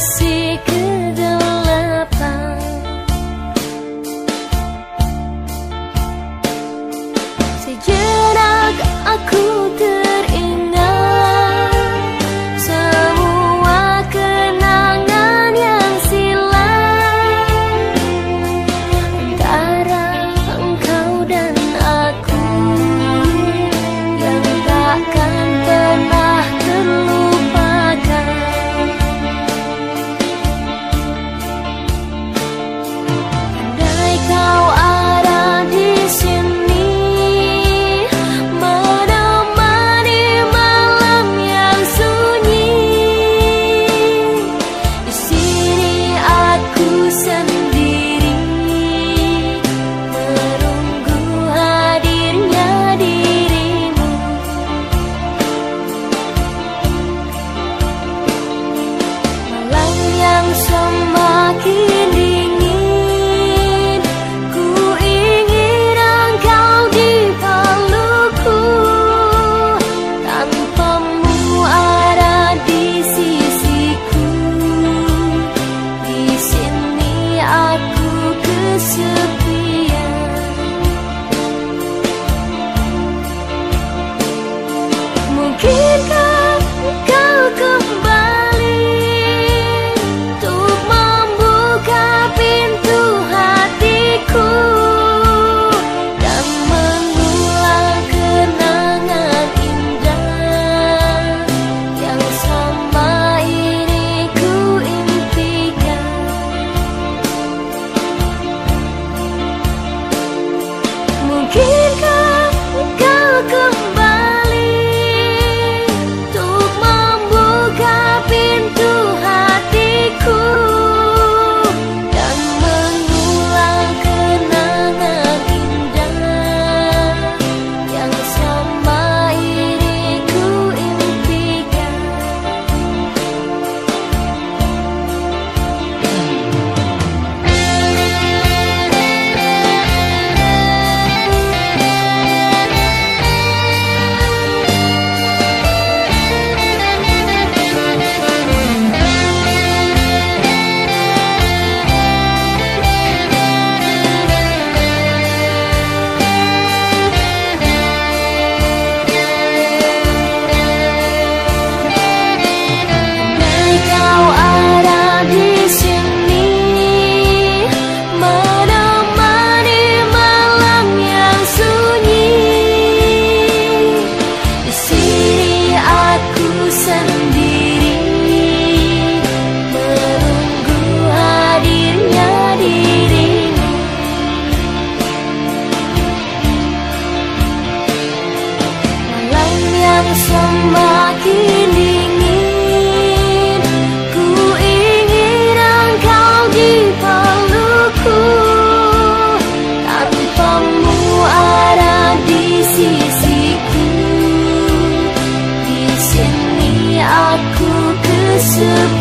que to